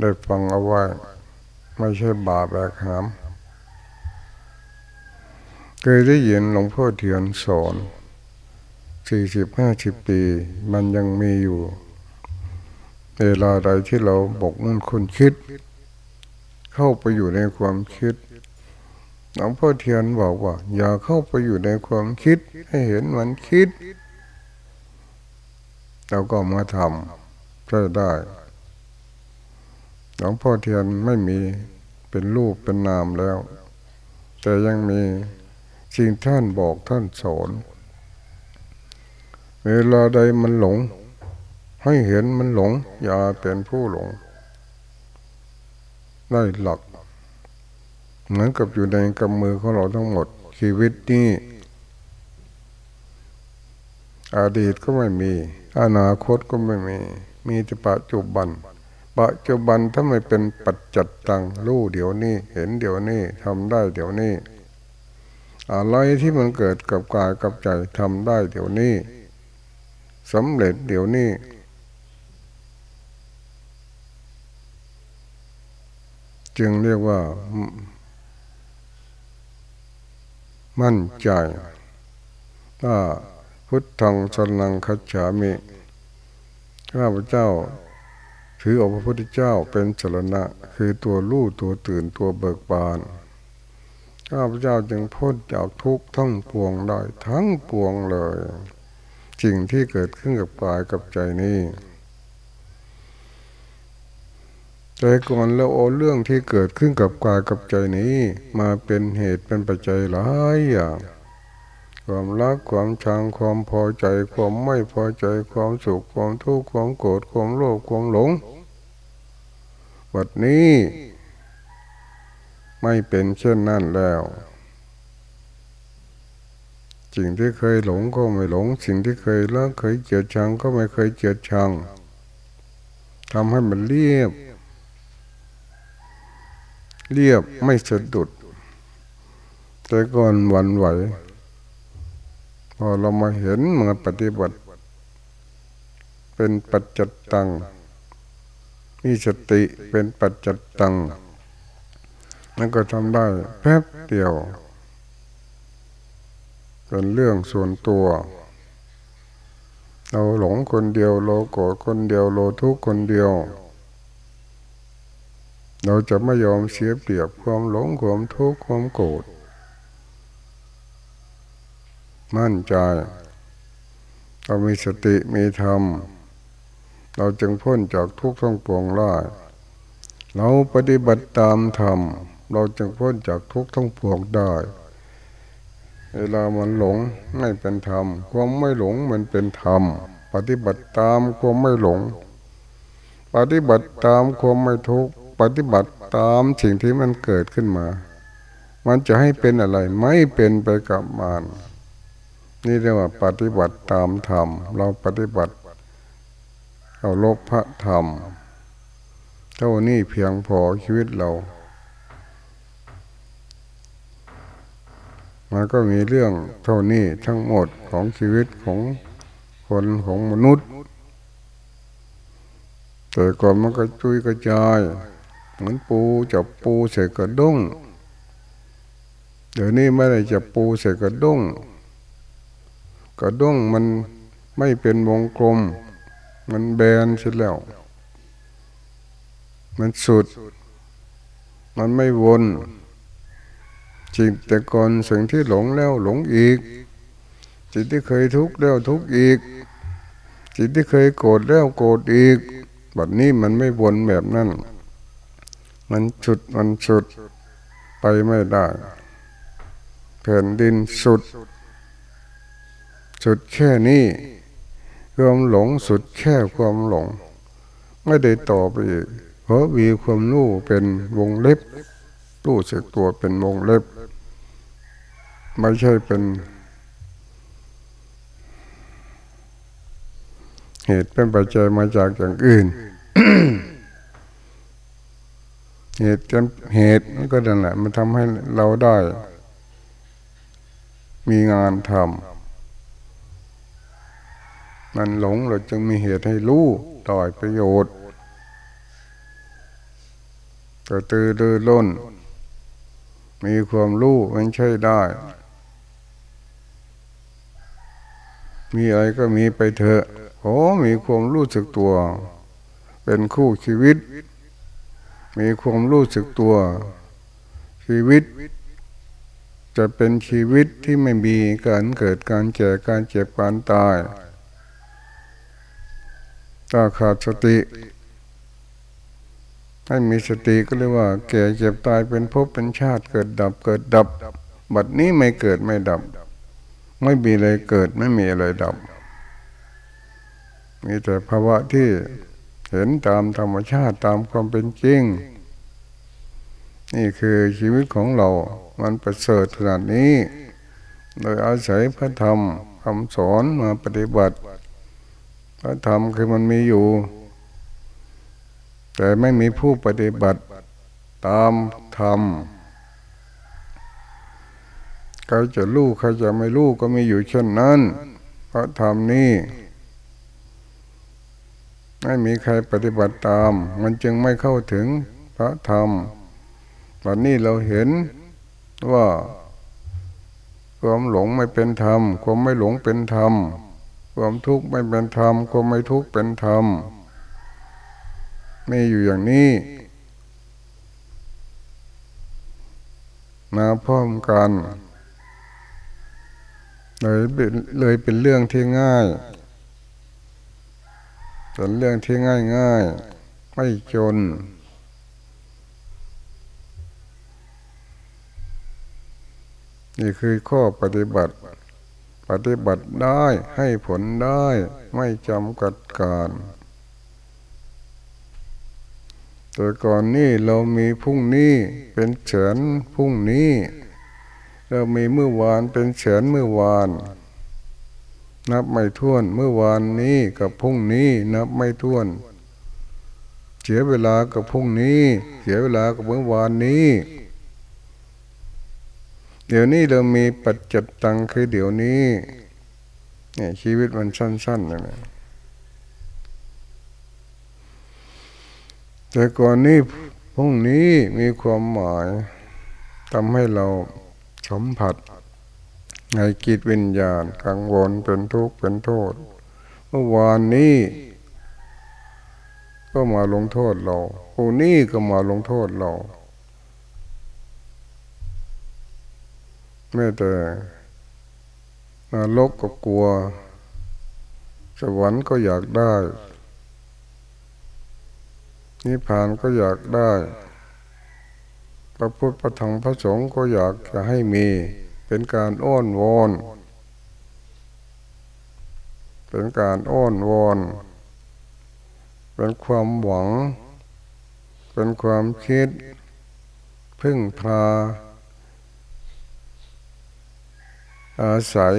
ได้ฟังเอาไว้ ไม่ใช่บาปแบกหามเคยได้ยินหลวงพ่อเทียนสอนสี่สิบห้าสิบปี มันยังมีอยู่เวลาใดที่เราบกมุ่นคุณคิด เข้าไปอยู่ในความคิดหลวงพ่อเทียนบอกว่า อย่าเข้าไปอยู่ในความคิด ให้เห็นมันคิดเราก็มาทำก็ได้ หลวงพ่อเทียนไม่มีเป็นรูปเป็นนามแล้ว แต่ยังมีสิ่งท่านบอกท่านสอนเวลาใดมันหลง ให้เห็นมันหลง อย่าเป็นผู้หลง ได้หลัก เหมือนกับอยู่ในกำมือของเราทั้งหมด ชีวิตนี้อดีตก็ไม่มี อนาคตก็ไม่มี มีแต่ปัจจุบัน ปัจจุบันถ้าไม่เป็นปัจจัดตังรู้เดี๋ยวนี้ เห็นเดี๋ยวนี้ทำได้เดี๋ยวนี้ อะไรที่มันเกิดกับกายกับใจทำได้เดี๋ยวนี้สำเร็จเดี๋ยวนี้จึงเรียกว่า มั่นใจถ้าพุทธังสนังคัจฉามิข้าพเจ้า ถือองค์พระพุทธเจ้าเป็นสรณะ คือตัวรู้ตัวตื่นตัวเบิกบานข้าพเจ้าจึงพ้นจากทุกข์ทั้งปวงได้ทั้งปวงเลยสิ่งที่เกิดขึ้นกับกายกับใจนี้แต่ก่อนเราเอาเรื่องที่เกิดขึ้นกับกายกับใจนี้ มาเป็นเหตุเป็นปัจจัยหลายอย่าง ความรักความชังความพอใจ ความไม่พอใจความสุขความทุกข์ความโกรธความโลภความหลงบัดนี้ ไม่เป็นเช่นนั้นแล้วสิ่งที่เคยหลงก็ไม่หลง สิ่งที่เคยละเคยเจียดชังก็ไม่เคยเจียดชังทำให้มันเรียบ เรียบไม่สะดุด แต่ก่อนวันไหว พอเรามาเห็นมาปฏิบัติ เป็นปัจจตังมีสติเป็นปัจจตตังนั่นก็ทำได้แป๊บเดียว เป็นเรื่องส่วนตัว เราหลงคนเดียวเราโกรธคนเดียวเราทุกข์คนเดียว เราจะไม่ยอมเสียเปรียบความหลงความทุกข์ความโกรธ มั่นใจ เรามีสติมีธรรม เราจึงพ้นจากทุกข์ทั้งปวงได้เราปฏิบัติตามธรรม เราจึงพ้นจากทุกข์ทั้งปวงได้ เวลามันหลงไม่เป็นธรรม ความไม่หลงมันเป็นธรรม ปฏิบัติตามความไม่หลง ปฏิบัติตามความไม่ทุกข์ ปฏิบัติตามสิ่งที่มันเกิดขึ้นมา มันจะให้เป็นอะไรไม่เป็นไปกับมัน นี่เรียกว่าปฏิบัติตามธรรม เราปฏิบัติเอาลบพระธรรม เท่านี้เพียงพอชีวิตเรา มันก็มีเรื่องเท่านี้ทั้งหมดของชีวิตของคนของมนุษย์ แต่ก่อนมันก็จุยกระจาย เหมือนปูจับปูใส่กระด้ง เดี๋ยวนี้ไม่ได้จับปูใส่กระด้ง กระด้งมันไม่เป็นวงกลม มันแบนเสร็จแล้ว มันสุด มันไม่วนสิ่งแต่ก่อนสิ่งที่หลงแล้วหลงอีกสิ่งที่เคยทุกข์แล้วทุกข์อีกสิ่งที่เคยโกรธแล้วโกรธอีกแบบนี้มันไม่วนแบบนั้น มันสุดมันสุดไปไม่ได้แผ่นดินสุด สุดแค่นี้ความหลงสุดแค่ความหลง ไม่ได้ต่อไปอีกเพราะมีความรู้เป็นวงเล็บรู้สึกตัวเป็นวงเล็บ ไม่ใช่เป็นเหตุเป็นปัจจัยมาจากอย่างอื่น เหตุกันเหตุมันก็นั่นแหละ มันทำให้เราได้ มีงานทำ มันหลงเราจึงมีเหตุให้รู้ต่อยประโยชน์กระตือรือร้น มีความรู้มันใช่ได้ มีอะไรก็มีไปเถอะโอ้มีความรู้สึกตัว เป็นคู่ชีวิต มีความรู้สึกตัว ชีวิต จะเป็นชีวิตที่ไม่มีการเกิดการแก่การเจ็บการตาย ถ้าขาดสติ ให้มีสติก็เรียกว่า แก่เจ็บตายเป็นภพเป็นชาติเกิดดับเกิดดับ บัดนี้ไม่เกิดไม่ดับ ไม่มีอะไรเกิดไม่มีอะไรดับ มีแต่ภาวะที่เห็นตามธรรมชาติตามความเป็นจริง นี่คือชีวิตของเรา มันประเสริฐขนาดนี้ โดยอาศัยพระธรรมคำสอนมาปฏิบัติ พระธรรมคือมันมีอยู่ แต่ไม่มีผู้ปฏิบัติตามธรรมใครจะรู้ใครจะไม่รู้ก็มีอยู่เช่นนั้น เพราะธรรมนี้ไม่มีใครปฏิบัติตาม มันจึงไม่เข้าถึงพระธรรมวันนี้เราเห็นว่าความหลงไม่เป็นธรรม ความไม่หลงเป็นธรรม ความทุกข์ไม่เป็นธรรมความไม่ทุกข์เป็นธรรมไมีอยู่อย่างนี้ มาพร้อมกันเลยเลยเป็นเรื่องที่ง่ายเป็นเรื่องที่ง่ายง่ายไม่จน นี่คือข้อปฏิบัติ ปฏิบัติได้ให้ผลได้ไม่จำกัดการแต่ก่อนนี้เรามีพรุ่งนี้เป็นเฉินพรุ่งนี้ เรามีเมื่อวานเป็นเฉินเมื่อวาน นับไม่ถ้วนเมื่อวานนี้กับพรุ่งนี้นับไม่ถ้วนเสียเวลากับพรุ่งนี้ เสียเวลากับเมื่อวานนี้ เดี๋ยวนี้เรามีปัจจัตตังคือเดี๋ยวนี้เนี่ยชีวิตมันสั้นๆนะแต่ก่อนนี้พรุ่งนี้มีความหมายทำให้เราสัมผัสในกิจวิญญาณกังวลเป็นทุกข์เป็นโทษเมื่อวานนี้ ก็มาลงโทษเราพรุ่งนี้ก็มาลงโทษเรา แม้แต่นรกก็กลัว สวรรค์ก็อยากได้นิพพานก็อยากได้ พระพุทธพระธรรมพระสงฆ์ก็อยากจะให้มีเป็นการอ้อนวอนเป็นการอ้อนวอนเป็นความหวัง เป็นความคิด พึ่งพา อาศัย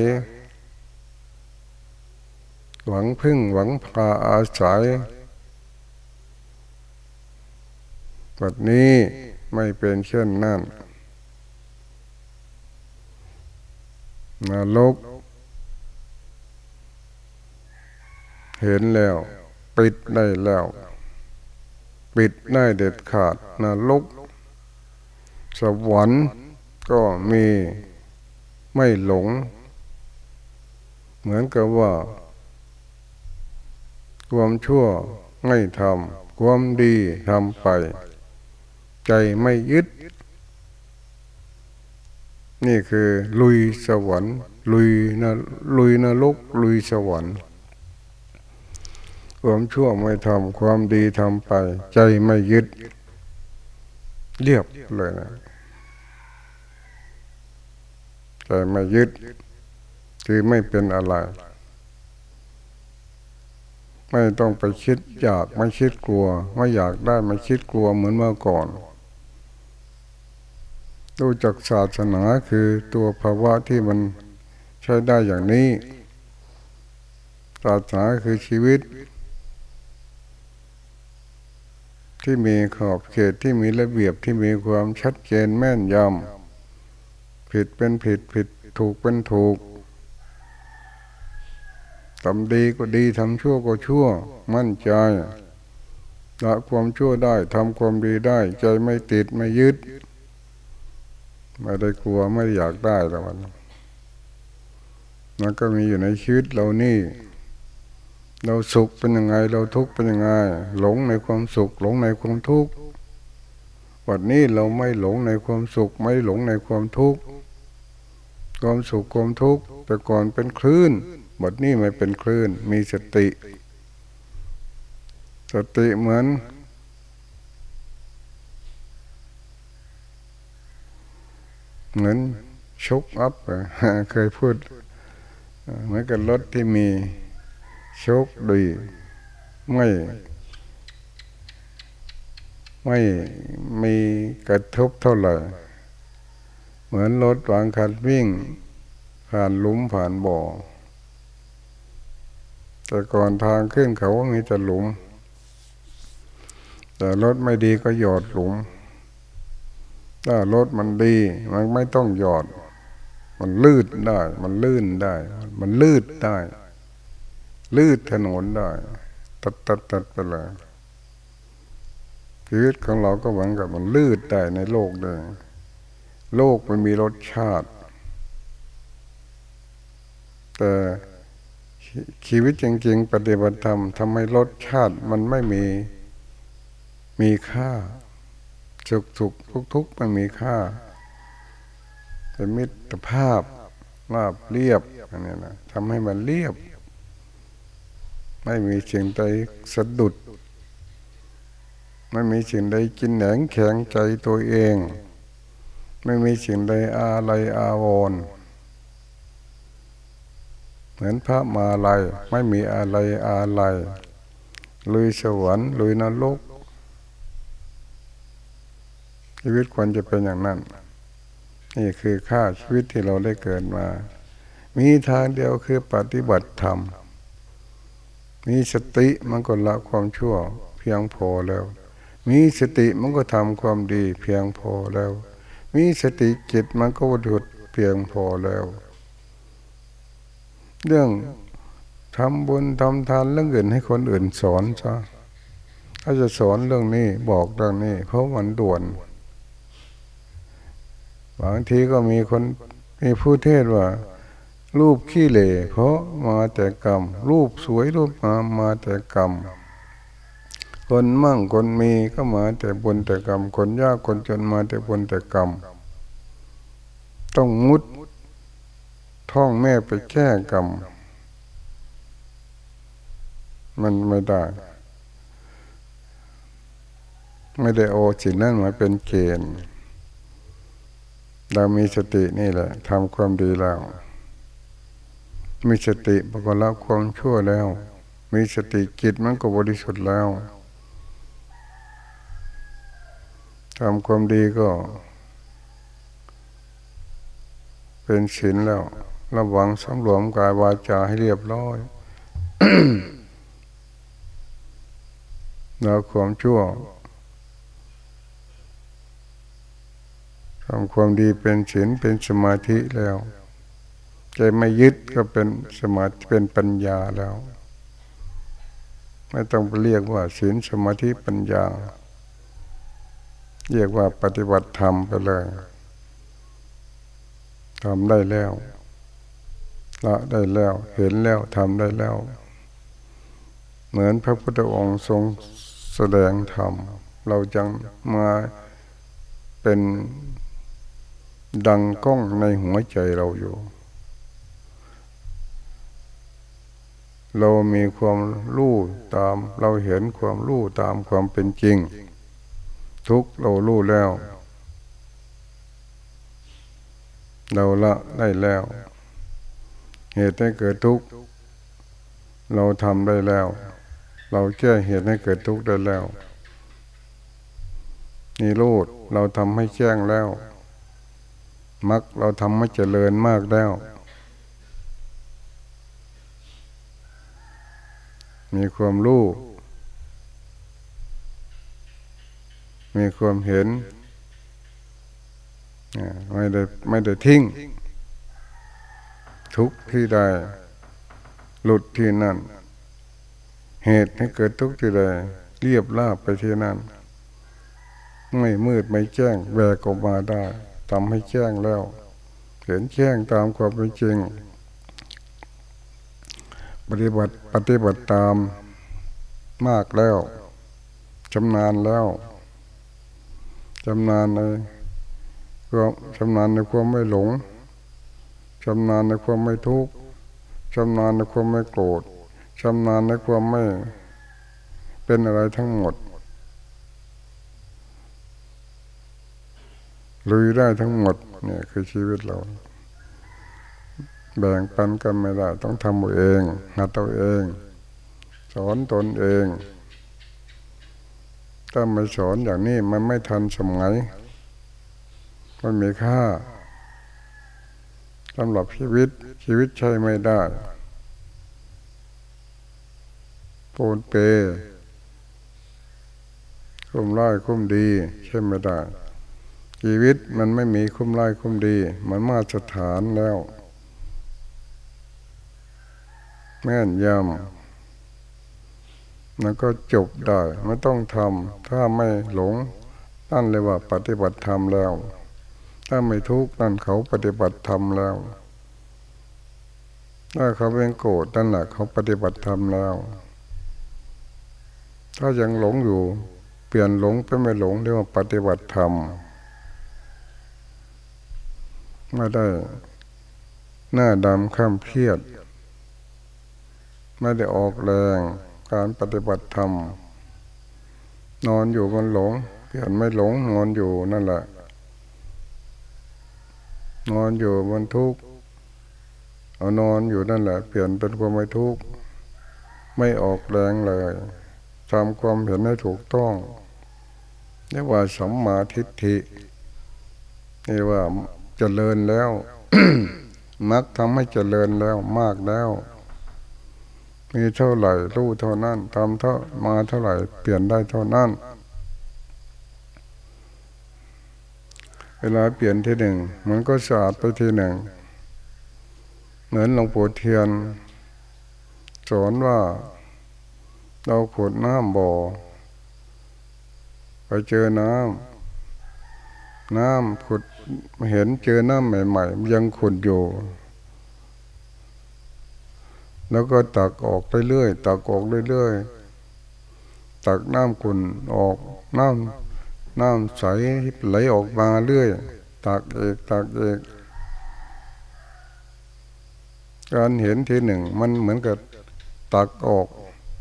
หวังพึ่งหวังพาอาศัยบัดนี้ไม่เป็นเช่นนั้นนรกเห็นแล้ว ปิดได้แล้ว ปิดได้เด็ดขาดนรกสวรรค์ก็มี ไม่หลง เหมือนกับว่า ความชั่วไม่ทำความดีทำไป ใจไม่ยึด นี่คือ ลุยสวรรค์ลุยนลุยนรกลุยสวรรค์ความชั่วไม่ทำความดีทำไป ใจไม่ยึด เรียบเลยนะ ใจไม่ยึด คือไม่เป็นอะไร ไม่ต้องไปคิดอยากไม่คิดกลัว ไม่อยากได้ไม่คิดกลัวเหมือนเมื่อก่อนดูจากศาสนาคือตัวภาวะที่มันใช้ได้อย่างนี้ ศาสนาคือชีวิต ที่มีขอบเขตที่มีระเบียบที่มีความชัดเจนแม่นยำ ผิดเป็นผิดผิดถูกเป็นถูกทำดีก็ดีทำชั่วก็ชั่ว มั่นใจละความชั่วได้ทำความดีได้ ใจไม่ติดไม่ยึด ไม่ได้กลัวไม่อยากได้แล้วมันมันก็มีอยู่ในชีวิตเรานี่ เราสุขเป็นยังไง เราทุกข์เป็นยังไง หลงในความสุข หลงในความทุกข์ วันนี้เราไม่หลงในความสุขไม่หลงในความทุกข์ความสุขความทุกข์แต่ก่อนเป็นคลื่นบัดนี้ไม่เป็นคลื่นมีสติ สติเหมือนเหมือนชกอัพเคยพูดเหมือนกับรถที่มีโชคดีไม่ ไม่มีกระทบเท่าไหร่เหมือนรถวางคันวิ่ง ผ่านลุมผ่านบ่อ แต่ก่อนทางขึ้นเขามีแต่หลุม แต่รถไม่ดีก็หยอดหลุม ถ้ารถมันดี มันไม่ต้องหยอด มันลื่นได้ มันลื่นได้ มันลื่นได้ ลื่นถนนได้ ตัดตัดตัดไปเลย ชีวิตของเราก็หวังกับมันลืดได้ในโลกเลยโลกมันมีรสชาติ แต่ชีวิตจริงๆ ปฏิบัติธรรมทำให้รสชาติมันไม่มีมีค่าสุขสุขทุกทุกมันมีค่าเป็นมิตรภาพราบเรียบอันนี้นะทำให้มันเรียบ ไม่มีเสียงใดสะดุด ไม่มีสิ่งใดกินแหนงแข็งใจตัวเอง ไม่มีสิ่งใดอะไรอาวรเหมือนพระมาลัยไม่มีอะไรอะไรลุยสวรรค์ลุยนรกชีวิตควรจะเป็นอย่างนั้น นี่คือค่าชีวิตที่เราได้เกิดมา มีทางเดียวคือปฏิบัติธรรม มีสติมันก็ละความชั่วเพียงพอแล้ว มีสติมันก็ทำความดีเพียงพอแล้ว มีสติจิตมันก็ดุดเพียงพอแล้ว เรื่องทำบุญทำทานเรื่องอื่นให้คนอื่นสอนซะถ้าจะสอนเรื่องนี้บอกเรื่องนี้ เพราะมันด่วนบางทีก็มีคนมีผู้เทศว่า รูปขี้เหร่เพราะมาแต่กรรม รูปสวยรูปมามมาแต่กรรม คนมั่งคนมีก็มาแต่บุญแต่กรรม คนยากคนจนมาแต่บุญแต่กรรม ต้องมุดท่องแม่ไปแก้กรรม มันไม่ได้ ไม่ได้โอจินั่นมาเป็นเกณฑ์ เรามีสตินี่แหละทำความดีแล้ว มีสติปกละความชั่วแล้ว มีสติจิตมันก็บริสุทธิ์แล้ว ทำความดีก็ เป็นศีลแล้ว ระวังสำรวมกายวาจาให้เรียบร้อยแล้วความชั่วทำความดีเป็นศีลเป็นสมาธิแล้วใจไม่ยึดก็เป็นสมาธิเป็นปัญญาแล้ว ไม่ต้องไปเรียกว่าศีลสมาธิปัญญา เรียกว่าปฏิบัติธรรมไปเลยทำได้แล้วละได้แล้ว เห็นแล้วทำได้แล้ว เหมือนพระพุทธองค์ทรงแสดงธรรม เราจังมาเป็นดังก้องในหัวใจเราอยู่ เรามีความรู้ตาม เราเห็นความรู้ตามความเป็นจริง ทุกเรารู้แล้ว เราละได้แล้ว เหตุให้เกิดทุกข์เราทำได้แล้ว เราแก้เหตุให้เกิดทุกข์ได้แล้วนี่รูดเราทำให้แจ้งแล้วมักเราทำให้เจริญมากแล้ว มีความรู้ มีความเห็นไม่ได้ไม่ได้ทิ้ง ทุกที่ใดหลุดที่นั่น เหตุให้เกิดทุกที่ใดเรียบราบไปที่นั่น ไม่มืดไม่แจ้งแวกออกมาได้ทำให้แจ้งแล้ว เห็นแจ้งตามความเป็นจริง ปฏิบัติปฏิบัติตามมากแล้วชำนาญแล้ว ชำนาญในความชำนาญในความไม่หลงชำนาญในความไม่ทุกข์ชำนาญในความไม่โกรธชำนาญในความไม่เป็นอะไรทั้งหมดลุยได้ทั้งหมดเนี่ยคือชีวิตเรา แบ่งปันกันไม่ได้ ต้องทำเองหัดตัวเอง สอนตนเอง ถ้าไม่สอนอย่างนี้มันไม่ทันสมัยมันมีค่าสำหรับชีวิตชีวิตใช้ไม่ได้โปนเปคุ้มร้ายคุ้มดี ใช่ไม่ได้ ชีวิตมันไม่มีคุ้มร้ายคุ้มดี มันมาตรฐานแล้ว แม่นยำ มันก็จบได้ไม่ต้องทำถ้าไม่หลงนั่นเลยว่าปฏิบัติธรรมแล้ว ถ้าไม่ทุกข์นั่นเขาปฏิบัติธรรมแล้ว ถ้าเขาเป็นโกรธนั่นแหละเขาปฏิบัติธรรมแล้ว ถ้ายังหลงอยู่ เปลี่ยนหลงเป็นไม่หลงเรียกว่าปฏิบัติธรรมไม่ได้ หน้าดำข้ามเครียด ไม่ได้ออกแรง การปฏิบัติธรรม นอนอยู่มันหลง เปลี่ยนไม่หลงนอนอยู่นั่นแหละ นอนอยู่มันทุกข์เอานอนอยู่นั่นแหละ เปลี่ยนเป็นความไม่ทุกข์ไม่ออกแรงเลยทำความเห็นให้ถูกต้องเรียกว่าสัมมาทิฏฐินี่ว่าเจริญแล้วมักทำให้เจริญแล้วมากแล้ว มีเท่าไหร่รู้เท่านั้นทำเท่ามาเท่าไหร่เปลี่ยนได้เท่านั้น เวลาเปลี่ยนทีหนึ่งมันก็สะอาดไปทีหนึ่ง เหมือนหลวงปู่เทียนสอนว่าเราขุดน้ำบ่อ ไปเจอน้ำน้ำขุดเห็นเจอน้ำใหม่ ๆ ยังขุดอยู่ แล้วก็ตักออกเรื่อยๆตักออกเรื่อยๆตักน้ำขุ่นออกน้ำน้ำใสไหลออกมาเรื่อยตักเอกตักเอกการเห็นทีหนึ่งมันเหมือนกับตักออก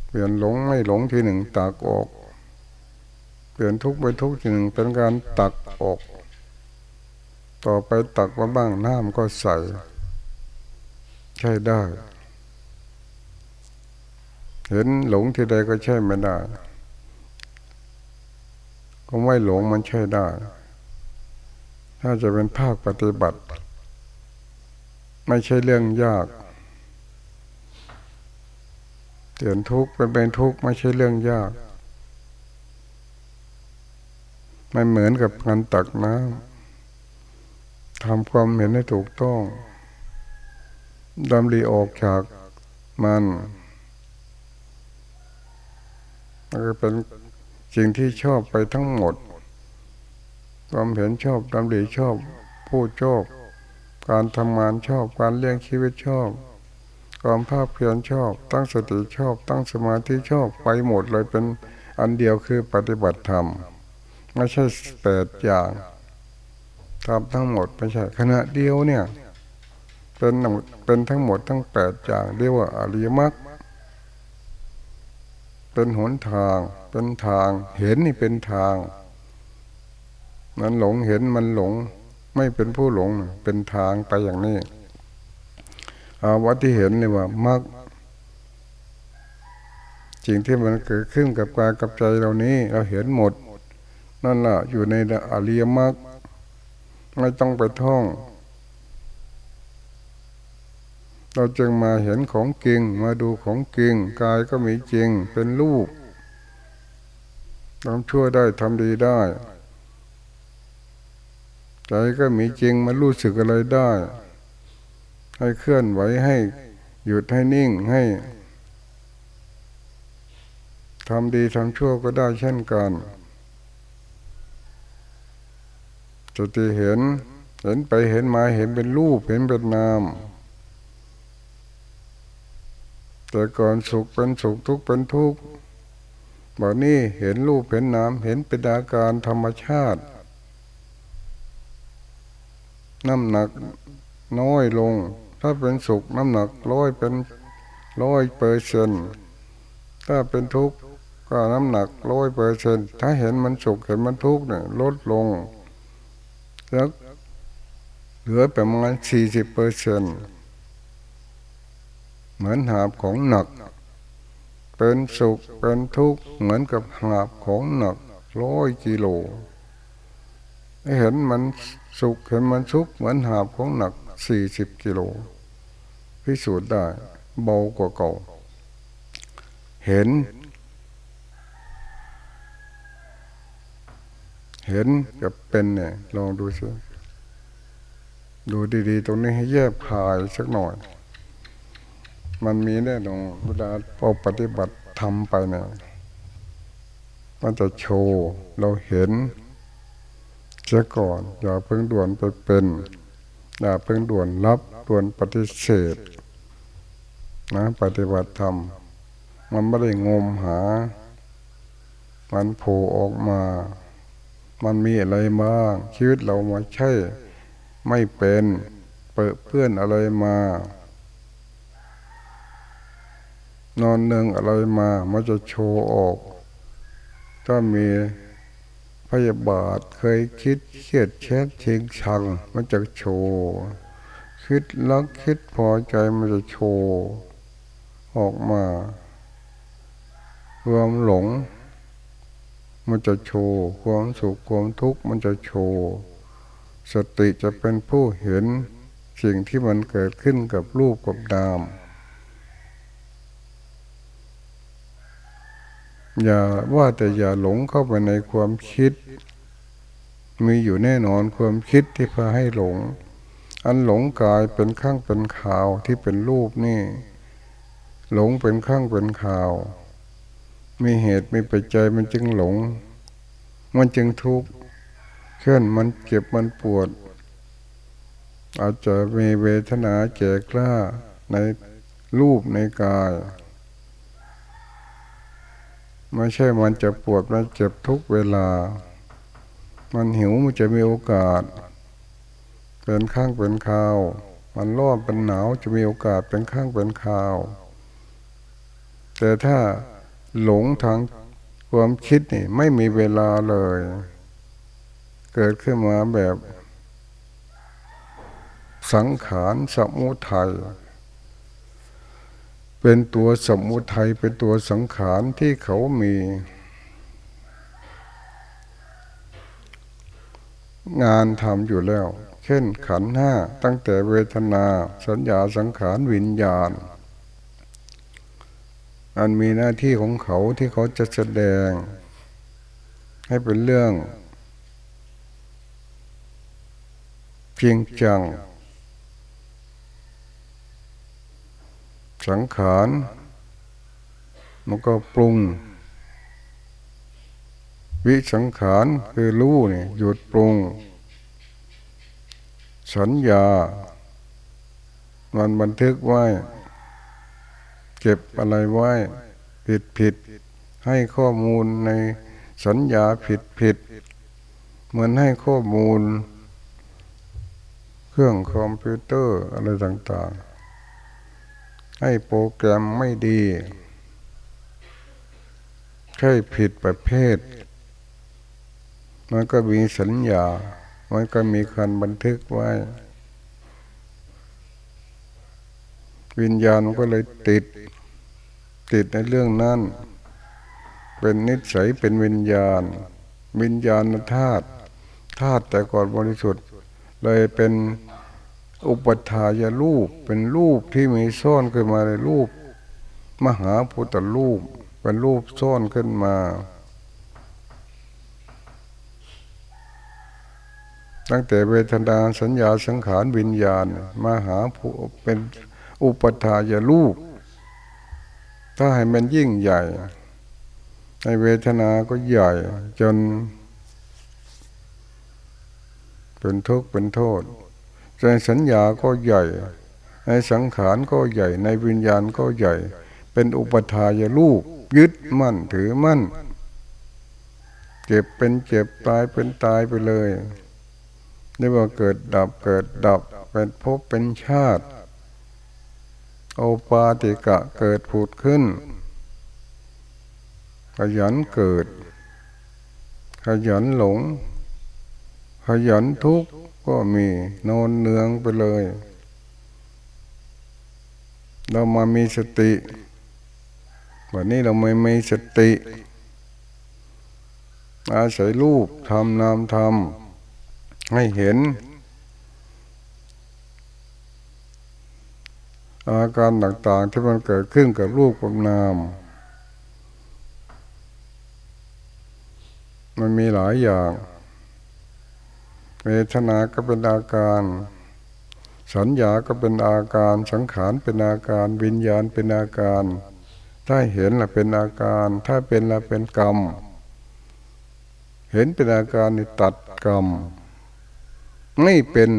เปลี่ยนหลงไม่หลงทีหนึ่งตักออก เปลี่ยนทุกไปทุกทีหนึ่งเป็นการตักออก ต่อไปตักมาบ้างน้ำก็ใสใช่ได้ เห็นหลงที่ใดก็ใช่ไม่ได้ ก็ไม่หลงมันใช่ได้ ถ้าจะเป็นภาคปฏิบัติ ไม่ใช่เรื่องยากเตือนทุกข์เป็นเป็นทุกข์ไม่ใช่เรื่องยากไม่เหมือนกับการตักน้ำทำความเห็นให้ถูกต้องดำรีออกจากมัน มันก็เป็นสิ่งที่ชอบไปทั้งหมด ความเห็นชอบดำรีชอบพูดชอบการทำงานชอบการเลี้ยงชีวิตชอบความภาพเพียรชอบ ตั้งสติชอบ ตั้งสมาธิชอบไปหมดเลยเป็นอันเดียวคือปฏิบัติธรรมไม่ใช่แปดอย่างทำทั้งหมดไม่ใช่ขณะเดียวเนี่ย เป็นเป็นทั้งหมดทั้งแปดอย่างเรียกว่าอริยมรรค เป็นหนทาง เป็นทาง เห็นนี่เป็นทาง มันหลงเห็นมันหลง ไม่เป็นผู้หลงเป็นทางไปอย่างนี้อาวัตที่เห็นนี่ว่ามรรคสิ่งที่มันเกิดขึ้นกับกายกับใจเรานี้ เราเห็นหมด นั่นแหละอยู่ในอริยมรรคไม่ต้องไปท่อง เราจึงมาเห็นของจริง มาดูของจริง กายก็มีจริงเป็นรูปทำชั่วได้ทำดีได้ ใจก็มีจริงมันรู้สึกอะไรได้ ให้เคลื่อนไหวให้หยุดให้นิ่งให้ททำดีทำชั่วก็ได้เช่นกันสติเห็น เห็นไปเห็นมาเห็นเป็นรูปเห็นเป็นนาม แต่ก่อนสุขเป็นสุขทุกข์เป็นทุกข์บอกนี่เห็นรูปเห็นนามเห็นเป็นอาการธรรมชาติ น้ำหนักน้อยลง ถ้าเป็นสุขน้ำหนักร้อยเป็นร้อยเปอร์เซนถ้าเป็นทุกข์ก็น้ำหนักร้อยเปอร์เซนถ้าเห็นมันสุขเห็นมันทุกข์เนี่ยลดลงแล้วเหลือประมาณสี่สิบเปอร์เซนต์ เหมือนหาบของหนัก เป็นสุขเป็นทุกข์เหมือนกับหาบของหนักร้อยกิโลเห็นมันสุขเห็นมันทุกข์เหมือนหาบของหนักสี่สิบกิโลพิสูจน์ได้เบากว่าเก่า เห็น เห็นกับเป็นเนี่ยลองดูสิดูดีๆ ตรงนี้ให้แยกพายสักหน่อย มันมีแน่นอนเวลาพอปฏิบัติทำไปเนี่ยมันจะโชว์เราเห็นเสียก่อน อย่าเพิ่งด่วนไปเป็นอย่าเพิ่งด่วนรับด่วนปฏิเสธนะปฏิบัติธรรม มันไม่ได้งมหา มันโผล่ออกมา มันมีอะไรบ้างชีวิตเราไม่ใช่ ไม่เป็นเปิดเพื่อนอะไรมา นอนเนืองอะไรมามันจะโชว์ออก ถ้ามีพยาบาทเคยคิดเครียดแช่เชิงชัง มันจะโชว์คิดลักคิดพอใจมันจะโชว์ออกมาความหลง มันจะโชว์ความสุขความทุกข์มันจะโชว์สติจะเป็นผู้เห็นสิ่งที่มันเกิดขึ้นกับรูปกับนาม อย่าว่าแต่อย่าหลงเข้าไปในความคิด มีอยู่แน่นอนความคิดที่พาให้หลง อันหลงกายเป็นข้างเป็นข่าวที่เป็นรูปนี่ หลงเป็นข้างเป็นข่าว มีเหตุมีปัจจัยมันจึงหลง มันจึงทุกข์เช่อนมันเจ็บมันปวด อาจจะมีเวทนาแก่กล้าในรูปในกาย ไม่ใช่มันจะปวดมันเจ็บทุกเวลา มันหิวมันจะมีโอกาส เป็นข้างเป็นข่าว มันร้อนเป็นหนาวจะมีโอกาสเป็นข้างเป็นข่าว แต่ถ้าหลงทางความคิดนี่ไม่มีเวลาเลย เกิดขึ้นมาแบบ สังขารสมุทัย เป็นตัวสมุทัยเป็นตัวสังขารที่เขามี งานทำอยู่แล้ว เช่นขันห้าตั้งแต่เวทนา สัญญาสังขารวิญญาณ อันมีหน้าที่ของเขาที่เขาจะแสดง ให้เป็นเรื่อง เพียงจัง สังขารมันก็ปรุง วิสังขารคือรู้นี่หยุดปรุง สัญญา มันบันทึกไว้ เก็บอะไรไว้ ผิดผิด ให้ข้อมูลในสัญญาผิดผิด เหมือนให้ข้อมูล เครื่องคอมพิวเตอร์อะไรต่าง ๆ ให้โปรแกรมไม่ดีใช่ผิดประเภท มันก็มีสัญญา มันก็มีการบันทึกไว้ วิญญาณก็เลยติด ติดในเรื่องนั้น เป็นนิสัยเป็นวิญญาณ วิญญาณธาตุธาตุแต่ก่อนบริสุทธิ์ เลยเป็น อุปทายรูปเป็นรูปที่มีซ่อนขึ้นมาในรูป มหาพุทธรูป เป็นรูปซ่อนขึ้นมา ตั้งแต่เวทนาสัญญาสังขารวิญญาณ มหาผู้เป็นอุปทายรูป ถ้าให้มันยิ่งใหญ่ ในเวทนาก็ใหญ่จน เป็นทุกข์เป็นโทษ ในสัญญาก็ใหญ่ ในสังขารก็ใหญ่ ในวิญญาณก็ใหญ่ เป็นอุปทายลูกยึดมั่นถือมั่น เจ็บเป็นเจ็บตายเป็นตายไปเลยนี่ว่าเกิดดับเกิดดับเป็นภพเป็นชาติ โอปาติกะเกิดผุดขึ้น ขยันเกิด ขยันหลง ขยันทุกข์ ก็มีนอนเนืองไปเลย เรามามีสติวันนี้เราไม่มีสติ อาศัยรูปทำนามทำให้เห็น อาการต่างๆที่มันเกิดขึ้นกับรูปกับนาม มันมีหลายอย่าง เวทนาก็เป็นอาการ สัญญาก็เป็นอาการ สังขารเป็นอาการ วิญญาณเป็นอาการ ถ้าเห็นละเป็นอาการ ถ้าเป็นละเป็นกรรม เห็นเป็นอาการนี่ตัดกรรม ไม่เป็น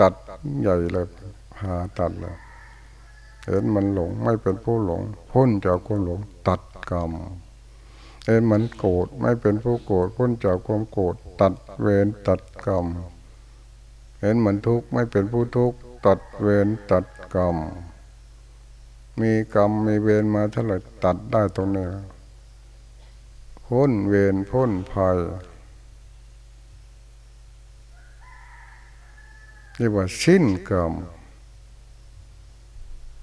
ตัดใหญ่เลยหาตัดเลยเห็นมันหลงไม่เป็นผู้หลง พ้นจากความหลงตัดกรรม เอ็นมันโกรธไม่เป็นผู้โกรธพ้นจากความโกรธตัดเวรตัดกรรม เห็นมันทุกข์ไม่เป็นผู้ทุกข์ตัดเวรตัดกรรม มีกรรมมีเวรมาเท่าไหร่ตัดได้ตรงนี้พ้นเวรพ้นภัยเรียกว่าสิ้นกรรม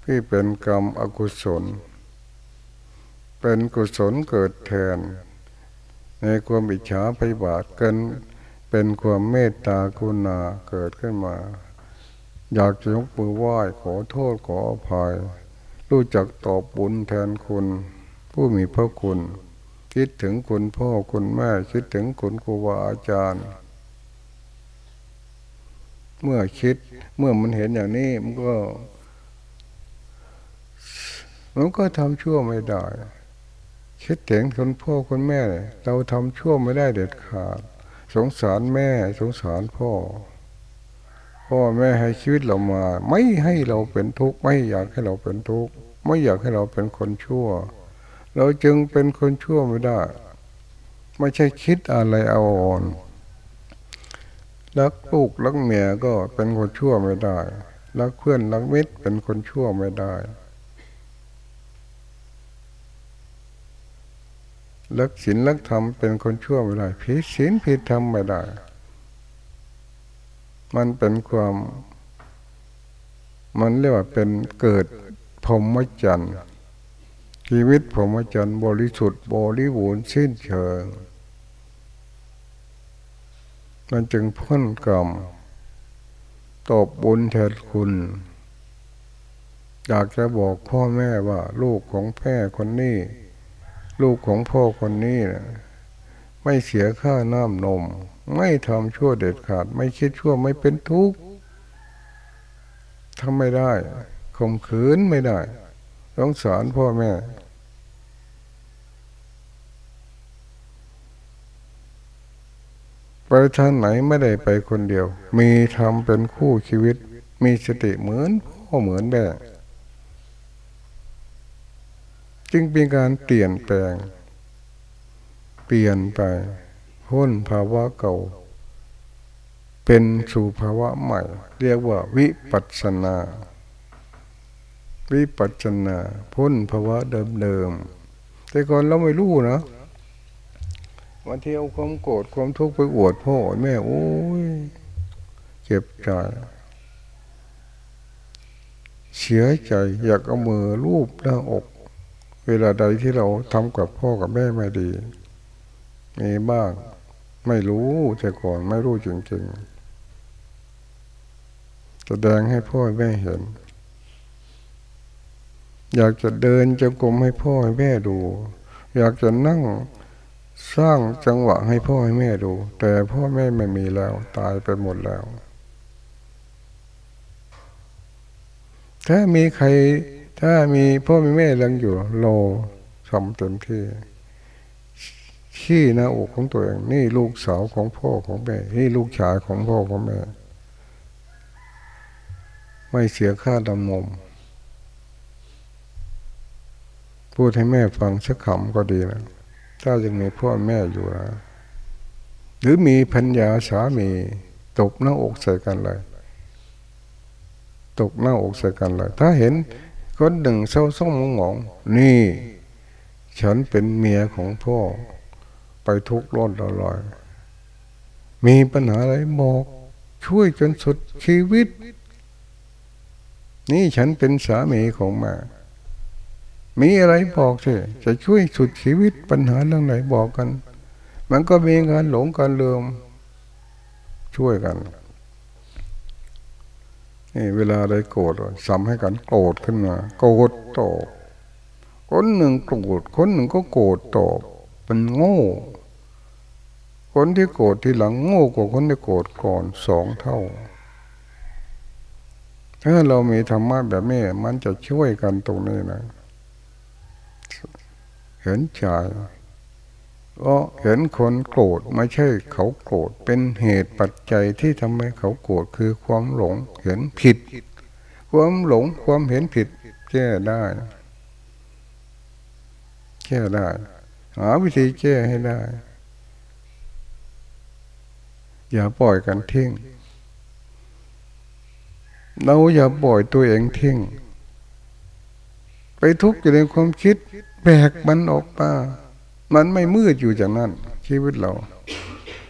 ที่เป็นกรรมอกุศล เป็นกุศลเกิดแทน ในความอิจฉาพยาบาทเกินเป็นความเมตตากรุณาเกิดขึ้นมา อยากจะยกมือไหว้ขอโทษขออภัย รู้จักตอบบุญแทนคุณ ผู้มีพระคุณ คิดถึงคุณพ่อคุณแม่คิดถึงคุณครูบาอาจารย์ เมื่อคิดเมื่อมันเห็นอย่างนี้มันก็มันก็ทำชั่วไม่ได้ คิดถึงคุณพ่อคุณแม่ เราทำชั่วไม่ได้เด็ดขาด สงสารแม่ สงสารพ่อ พ่อแม่ให้ชีวิตเรามา ไม่ให้เราเป็นทุกข์ไม่อยากให้เราเป็นทุกข์ไม่อยากให้เราเป็นคนชั่ว เราจึงเป็นคนชั่วไม่ได้ ไม่ใช่คิดอะไรเอาอ่อนรักลูกรักเมียก็เป็นคนชั่วไม่ได้รักเพื่อนรักมิตรเป็นคนชั่วไม่ได้ ลักศีลลักธรรมเป็นคนชั่วไม่ได้ผิดศีลผิดธรรมไม่ได้ มันเป็นความ มันเรียกว่าเป็นเกิดพรหมจรรย์ชีวิตพรหมจรรย์บริสุทธิ์บริบูรณ์สิ้นเชิง มันจึงพ้นกรรมตอบบุญแทนคุณ อยากจะบอกพ่อแม่ว่า ลูกของแม่คนนี้ ลูกของพ่อคนนี้นะไม่เสียค่าน้ำนม ไม่ทำชั่วเด็ดขาด ไม่คิดชั่วไม่เป็นทุกข์ทำไม่ได้ข่มขืนไม่ได้ต้องสอนพ่อแม่ ไปทางไหนไม่ได้ไปคนเดียว มีทำเป็นคู่ชีวิต มีสติเหมือนพ่อเหมือนแม่ จึงเป็นการเปลี่ยนแปลง เปลี่ยนไปพ้นภาวะเก่า เป็นสู่ภาวะใหม่ เรียกว่าวิปัสนา วิปัสนาพ้นภาวะเดิมๆแต่ก่อนเราไม่รู้นะวันที่เอาความโกรธความทุกข์ไปอวดพ่อแม่โอ้ยเจ็บใจเสียใจอยากเอามือรูปหน้าอก เวลาใดที่เราทำกับพ่อกับแม่ไม่ดีมีบ้างไม่รู้แต่ก่อนไม่รู้จริงๆแสดงให้พ่อแม่เห็น อยากจะเดินจงกรมให้พ่อให้แม่ดู อยากจะนั่งสร้างจังหวะให้พ่อให้แม่ดู แต่พ่อแม่ไม่มีแล้ว ตายไปหมดแล้ว ถ้ามีใคร ถ้ามีพ่อมีแม่ยังอยู่ โลทำเต็มที่ขี้หน้าอกของตัวเองนี่ลูกสาวของพ่อของแม่นี่ลูกชายของพ่อของแม่ ไม่เสียค่าดำนมพูดให้แม่ฟังสักคำก็ดีนะถ้ายังมีพ่อแม่อยู่นะหรือมีพัญญาสามีตกหน้าอกใส่กันเลยตกหน้าอกใส่กันเลย ถ้าเห็น คนหนึ่งเศร้าส้มงงงนี่ ฉันเป็นเมียของพ่อ ไปทุกข์ร้อนลอย มีปัญหาอะไรบอก ช่วยจนสุดชีวิต นี่ฉันเป็นสามีของแม่มีอะไรบอกสิจะช่วยสุดชีวิตปัญหาเรื่องไหนบอกกัน มันก็มีการหลงการลืมช่วยกัน นี่เวลาได้โกรธสัมให้กันโกรธขึ้นมาโกรธตอบคนหนึ่งโกรธคนหนึ่งก็โกรธตอบมันโง่ คนที่โกรธทีหลังโง่กว่าคนที่โกรธก่อนสองเท่า ถ้าเรามีธรรมะแบบนี้มันจะช่วยกันตรงนี้นะ เห็นใจ ก็เห็นคนโกรธไม่ใช่เขาโกรธเป็นเหตุปัจจัยที่ทำให้เขาโกรธคือความหลงเห็นผิด ความหลงความเห็นผิดแก้ได้แก้ได้หาวิธีแก้ให้ได้ อย่าปล่อยกันทิ้งเราอย่าปล่อยตัวเองทิ้งไปทุกข์อยู่ในความคิดแบกมันออกมา มันไม่มืดอยู่จากนั้น ชีวิตเรา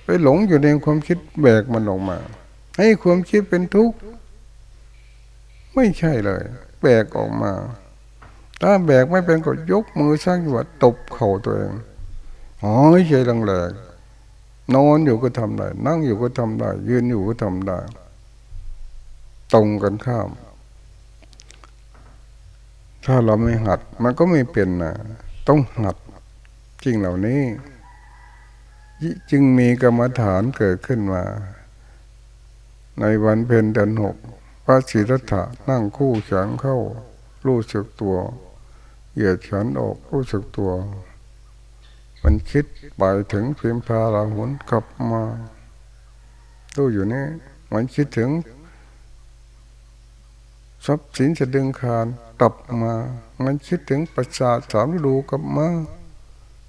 ไปหลงอยู่ในความคิดแบกมันออกมา ให้ความคิดเป็นทุกข์ไม่ใช่เลย แบกออกมา ถ้าแบกไม่เป็นก็ยกมือสร้างว่าตบเข่าตัวเองหอยใจแรงๆนอนอยู่ก็ทำได้ นั่งอยู่ก็ทำได้ ยืนอยู่ก็ทำได้ ตรงกันข้าม ถ้าเราไม่หัด มันก็ไม่เป็นนะต้องหัด จริงเหล่านี้ จึงมีกรรมฐานเกิดขึ้นมา ในวันเพ็ญเดือนหกพระศิรธะนั่งคู่แขนเข้า รู้สึกตัว เหยียดแขนออกรู้สึกตัว มันคิดไปถึงเพียงพาลาหุนกลับมาดูอยู่นี่มันคิดถึงทรัพย์สินจะดึงคานกลับมา มันคิดถึงประสาทสามฤดูกลับมา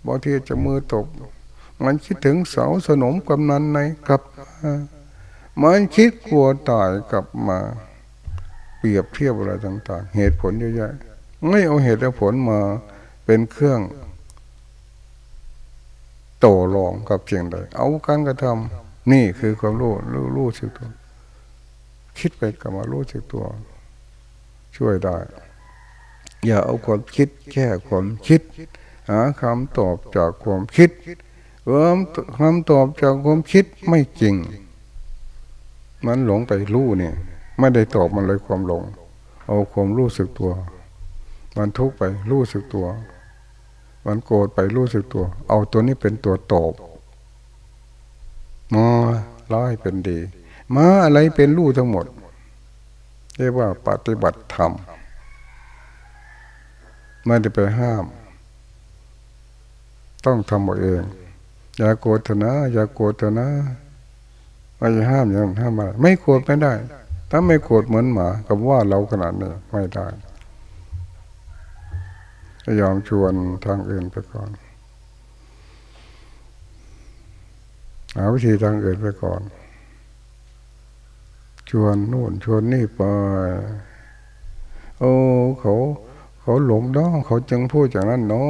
บางทีจะมือตก มันคิดถึงเสาสนมกำนันในกลับมันคิดกลัวตายกลับมา เปรียบเทียบอะไรต่าง ๆ เหตุผลเยอะแยะไม่เอาเหตุและผลมาเป็นเครื่องโตรองกับเชียงใดเอาการกระทำนี่คือความรู้รู้รู้สึกตัว คิดไปกับมารู้สึกตัว ช่วยได้ อย่าเอาความคิดแค่ความคิด หาคำตอบจากความคิดเออคำตอบจากความคิดไม่จริง มันหลงไปรู้เนี่ย ไม่ได้ตอบมันเลยความหลง เอาความรู้สึกตัว มันทุกข์ไปรู้สึกตัว มันโกรธไปรู้สึกตัว เอาตัวนี้เป็นตัวตอบมาร้ายเป็นดี มาอะไรเป็นรู้ทั้งหมด เรียกว่าปฏิบัติธรรมไม่ได้ไปห้าม ต้องทำเอาเอง อย่าโกรธนะ อย่าโกรธนะไม่ห้ามอย่างห้ามมาไรไม่โกรธไม่ได้ ถ้าไม่โกรธเหมือนหมากับว่าเราขนาดนี้ไม่ได้ยอมชวนทางอื่นไปก่อนหาวิธีทางอื่นไปก่อน ชวนนู่นชวนนี่ไปโอ้เขา เขาหลงน้องเขาจึงพูดอย่างนั้นเนา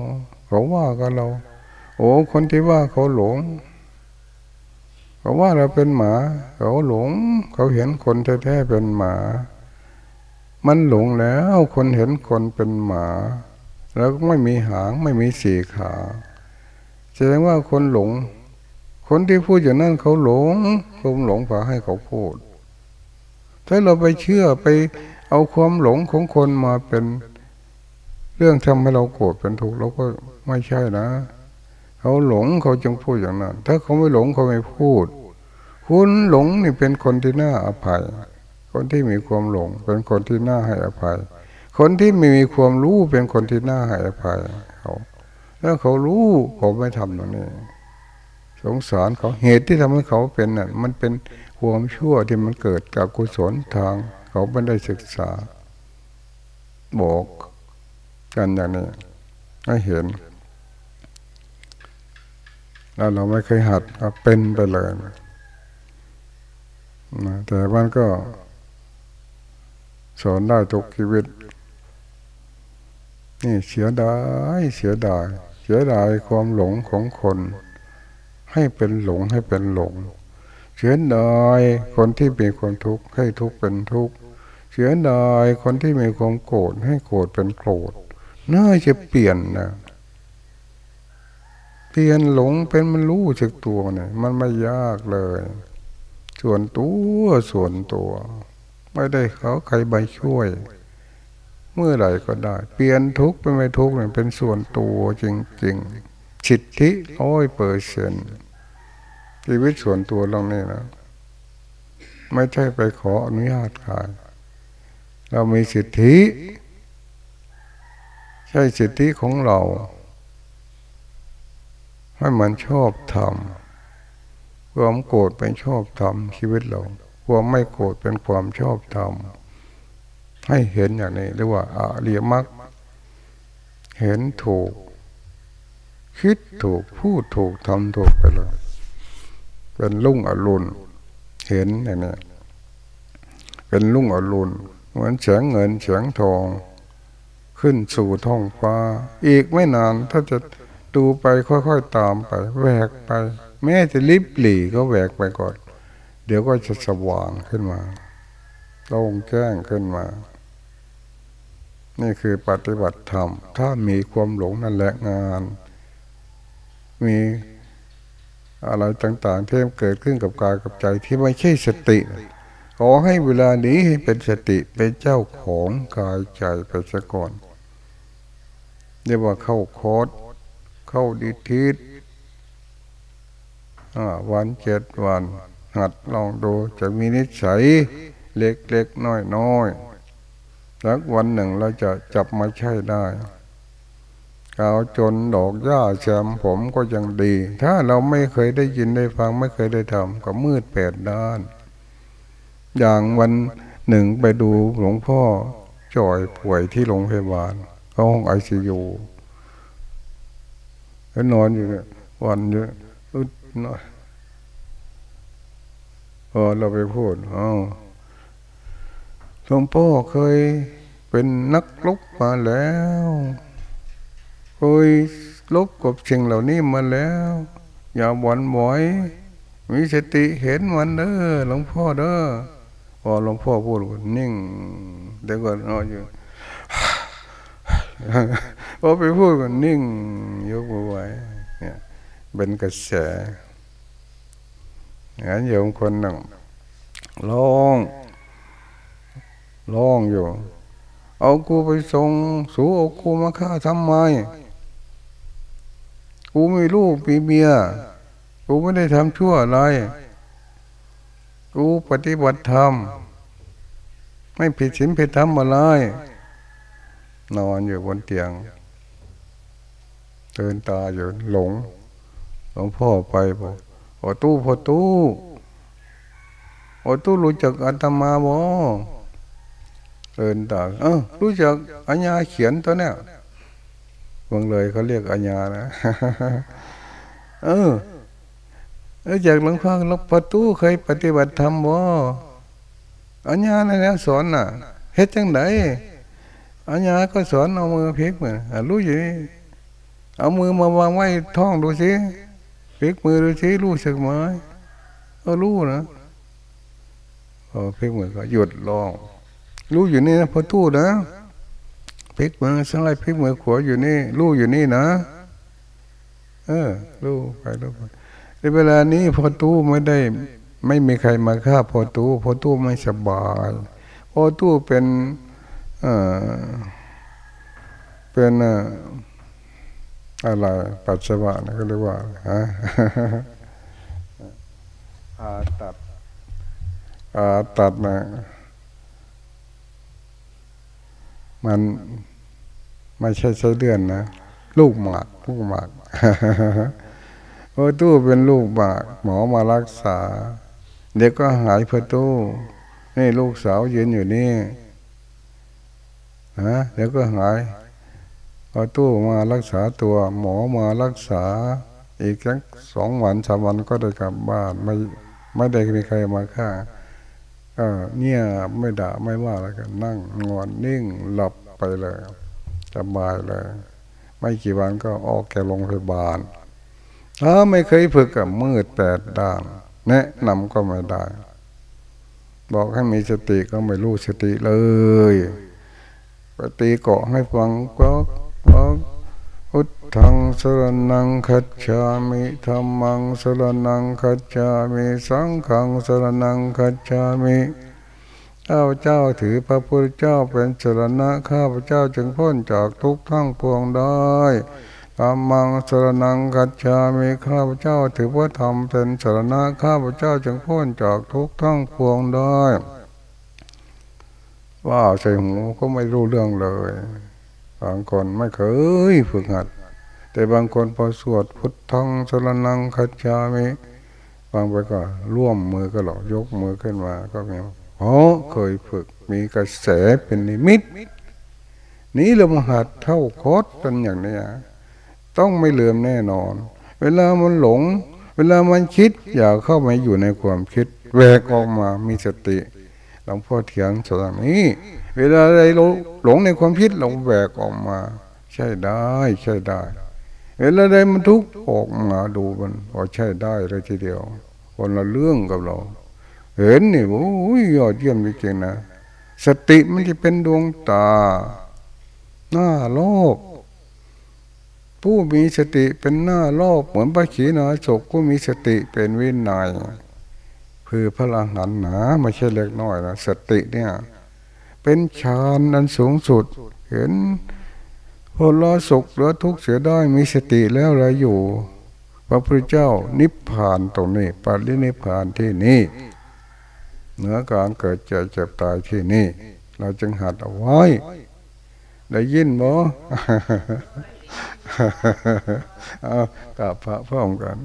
ะ เขาว่ากันเรา โอ้คนที่ว่าเขาหลง เขาว่าเราเป็นหมา เขาหลง เขาเห็นคนแท้ๆเป็นหมา มันหลงแล้วคนเห็นคนเป็นหมา แล้วก็ไม่มีหางไม่มีสี่ขาแสดงว่าคนหลง คนที่พูดอย่างนั้นเขาหลงคุมหลงพาให้เขาพูด ถ้าเราไปเชื่อไปเอาความหลงของคนมาเป็น เรื่องทำให้เราโกรธเป็นทุกข์เราก็ ไม่ใช่นะเขาหลงเขาจึงพูดอย่างนั้น ถ้าเขาไม่หลงเขาไม่พูด คุณหลงนี่เป็นคนที่น่าอภัย คนที่มีความหลง เป็นคนที่น่าให้อภัย คนที่ไม่มีความรู้เป็นคนที่น่าให้อภัยเขาแล้วเขารู้เขาไม่ทำตรงนี้ สงสารเขาเหตุที่ทำให้เขาเป็นน่ะมันเป็นความชั่วที่มันเกิดกับกุศลทาง เขาไม่ได้ศึกษา บอกกันอย่างนี้ให้เห็น แล้วเราไม่เคยหัดก็เป็นไปเลยนะแต่มันก็ สอนได้ทุกชีวิต นี่เสียดายเสียดายเสียดายความหลงของคน ให้เป็นหลงให้เป็นหลง เสียดายคนที่มีความทุกข์ให้ทุกข์เป็นทุกข์เสียดายคนที่มีความโกรธให้โกรธเป็นโกรธน่าจะเปลี่ยนนะ เปลี่ยนหลงเป็นมันรู้จักตัวเนี่ยมันไม่ยากเลย ส่วนตัวส่วนตัว ไม่ได้เขาใครใบช่วย เมื่อไหร่ก็ได้ เปลี่ยนทุกข์เป็นไม่ทุกข์เนี่ยเป็นส่วนตัวจริงๆสิทธิร้อยเปอร์เซนชีวิตส่วนตัวเราเนี่ยนะไม่ใช่ไปขออนุญาตใครเรามีสิทธิ ใช่สิทธิของเรา ให้มันชอบทำความโกรธเป็นชอบทำชีวิตเราความไม่โกรธเป็นความชอบทำให้เห็นอย่างนี้เรียกว่าอาเรียมักเห็นถูก คิดถูกพูดถูกทำถูกไปเลยเป็นลุ่งอรุณเห็นอย่างนี้เป็นลุ่งอรุณเหมือนแสงเงินแสงทอง ขึ้นสู่ท้องฟ้า อีกไม่นานถ้าจะ ดูไปค่อยๆตามไปแหวกไป แม้จะลิบหลีก็แหวกไปก่อน เดี๋ยวก็จะสว่างขึ้นมาโล่งแจ้งขึ้นมา นี่คือปฏิบัติธรรม ถ้ามีความหลงนั่นแหละงาน มีอะไรต่างๆที่เกิดขึ้นกับกายกับใจที่ไม่ใช่สติ ขอให้เวลานี้เป็นสติเป็นเจ้าของกายใจไปซะก่อนเรียกว่าเข้าโคด เข้าดิทิศวันเจ็ดวัน หัดลองดูจะมีนิสัยเล็กๆน้อยๆแล้ววันหนึ่งเราจะจับมาใช้ได้กาวจนดอกหญ้าแซมผมก็ยังดี ถ้าเราไม่เคยได้ยินได้ฟังไม่เคยได้ทำก็มืดแปดด้าน อย่างวันหนึ่งไปดูหลวงพ่อจ่อยป่วยที่โรงพยาบาลห้องไอซียู แล้วนอนอยู่เนี่ยวันเยอะอึดหน่อยพอเราไปพูดอ๋อหลวงพ่อเคยเป็นนักลบมาแล้วเคยลบกับสิ่งเหล่านี้มาแล้ว อย่าหวั่นไหวมีสติเห็นมันเด้อหลวงพ่อเด้อพอหลวงพ่อพูดนิ่งเดี๋ยวก็นอนอยู่ พอไปพูดกันนิ่งยกมือไหวเนี่ยเป็นกระแสงั้นโยมคนหนึ่งร้องร้องอยู่ เอากูไปส่งสูเอากูมาฆ่าทำไม กูม่ลูกมีเมีย กูไม่ได้ทำชั่วอะไร กูปฏิบัติธรรม ไม่ผิดศีลผิดธรรมอะไร นอนอยู่บนเตียงเดินตาอยู่หลงหลวงพ่อไปบอกพอตู้พอตู้พอตู้รู้จักอาตมาบ่เดินตาเออรู้จักอัญญาเขียนตัวเนี้ยเมืองเลยเขาเรียกอัญญานะเออเออจากหลวงพ่อหลวงประตูเคยปฏิบัติธรรมบ่อัญญาเนี่ยสอนน่ะเฮ็ดจังได อัญญาก็สอนเอามือพลิกมือรู้อยู่เอามือมาวางไว้ท้องดูสิพลิกมือดูสิรู้สึกไหมเออรู้นะพอพลิกมือก็หยุดลอง รู้อยู่นี่นะพอตู้นะพลิกมือซ้ายพลิกมือขวาอยู่นี่ รู้อยู่นี่นะ เออ รู้ไปรู้ไปในเวลานี้พอตู้ไม่ได้ ไม่มีใครมาฆ่าพอตู้พอตู้ไม่สบายพอตู้เป็น เป็นอะไรปัสสาวะนก็เรียกว่าฮะอาตัดอาตัดนะมันไม่ใช่ใช้เดือนนะลูกหมากลูกหมากพอตู้เป็นลูกหมาก หมอมารักษา เด็กก็หายเพื่อตู้นี่ลูกสาวยืนอยู่นี่ ฮะเดี๋ยวก็หายพอตู้มารักษาตัว หมอมารักษา อีกสักสองวันสามวันก็ได้กลับบ้านไม่ไม่ได้มีใครมาฆ่าก็เนี่ยไม่ด่าไม่ว่าอะไรกันนั่งงอนนิ่งหลับไปเลยสบายเลย ไม่กี่วันก็ออกแกโรงพยาบาลถ้าไม่เคยฝึกกับมืดแปดด้าน แนะนำก็ไม่ได้ บอกให้มีสติก็ไม่รู้สติเลย ปฏิเกาะให้ฟังก็ก็พุทธังสรนังคัจฉามิธรรมังสรนังคัจฉามิสังฆังสรนังคัจฉามิข้าพเจ้าถือพระพุทธเจ้าเป็นสรณะข้าพเจ้าจึงพ้นจากทุกข์ทั้งปวงได้ธรรมังสรนังคัจฉามิข้าพเจ้าถือพระธรรมเป็นสรณะข้าพเจ้าจึงพ้นจากทุกข์ทั้งปวงได้ ว่าใส่หูก็ไม่รู้เรื่องเลย บางคนไม่เคยฝึกหัด แต่บางคนพอสวดพุทธังสรนังคัจฉามิบางไปก็ร่วมมือก็หรอกยกมือขึ้นมาก็มีเพราะเคยฝึกมีกระแสเป็นนิมิต นี้เรามาหัดเท่าโคตกันอย่างนี้ต้องไม่เลืมแน่นอน เวลามันหลง เวลามันคิด อย่าเข้ามาอยู่ในความคิดแวกออกมามีสติ หลวงพ่อเถียงสอนนี้ เวลาใดหลงในความคิดเราแวกออกมา ใช่ได้ ใช่ได้ เวลาใดมันทุกข์ออกมาดูมันพอใช่ได้เลยทีเดียว คนละเรื่องกับเรา เห็นนี่โอ้ยยอดเยี่ยมจริงๆนะสติมันจะเป็นดวงตา หน้าโลก ผู้มีสติเป็นหน้าโลกเหมือนพระขีณาสกผู้มีสติเป็นวินัย คือพลังหันหนาไม่ใช่เล็กน้อยนะสติเนี่ย เป็นฌานอันสูงสุด เห็นพอละสุขหรือทุกข์เสียได้มีสติแล้วอะไรอยู่ พระพุทธเจ้านิพพานตรงนี้ปรินิพพานที่นี่เหนือการเกิดเจ็บเจ็บตายที่นี่ เราจึงหัดเอาไว้ ได้ยินบ่เอากับพระพร้อมกัน